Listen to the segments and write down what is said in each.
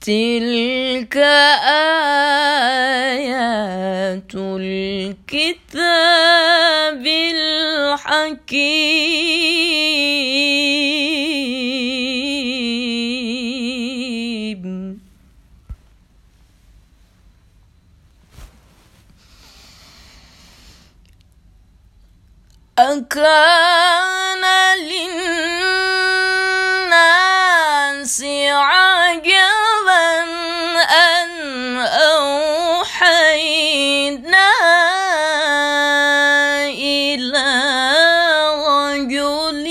تلك آيات الكتاب الحكيم. أكان أوحينا إلى رجل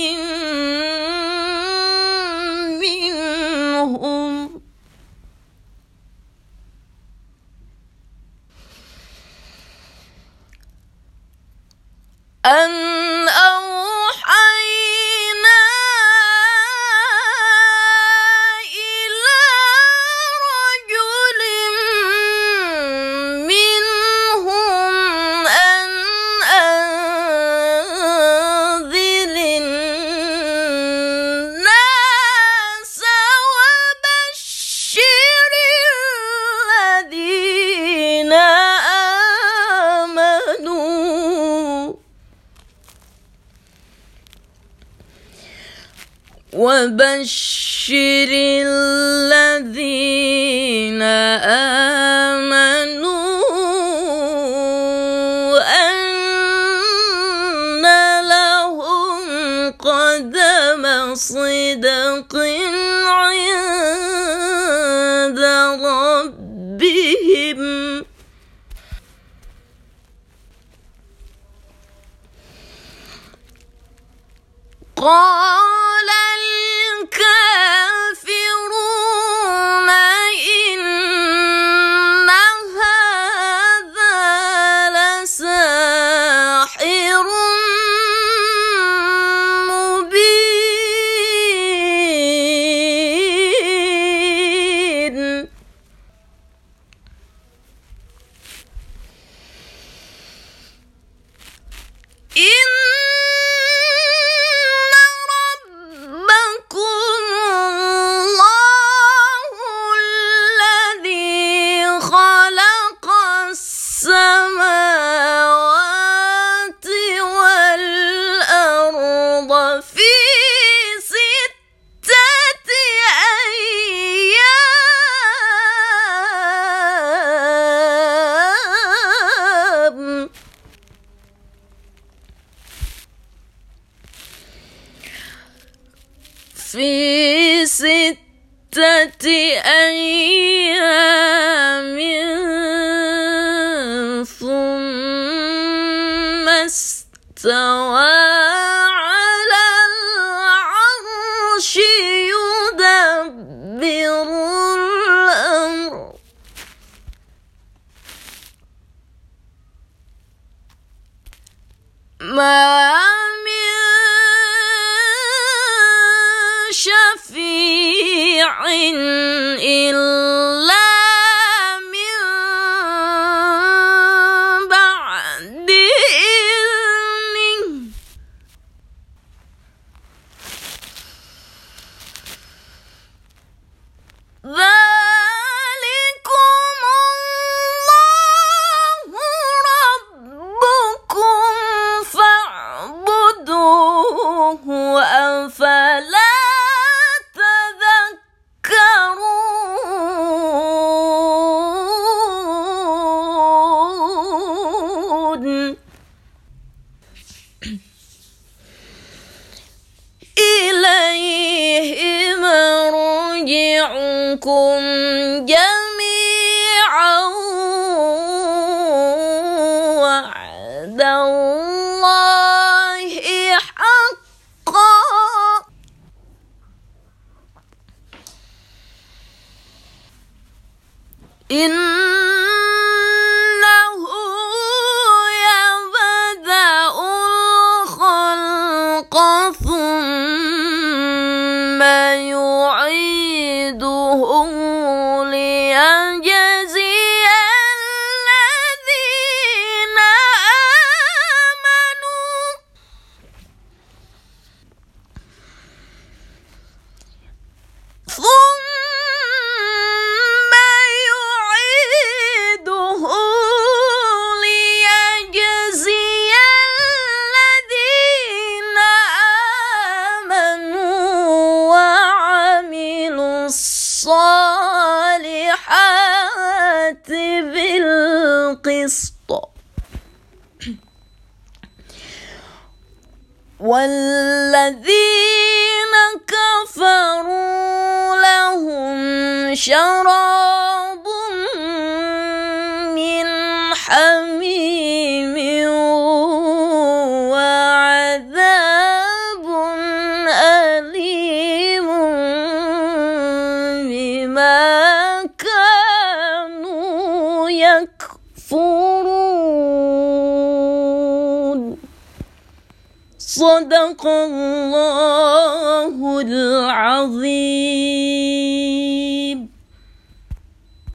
منهم. أن وبشر الذين آمنوا أن لهم قدم صدق عند ربهم قال في ستة أيام في ستة أيام ثم استوى ما فلا تذكرون. إليه مرجعكم جميعا وعدا ان والذين كفروا لهم شراب من حم صدق الله العظيم.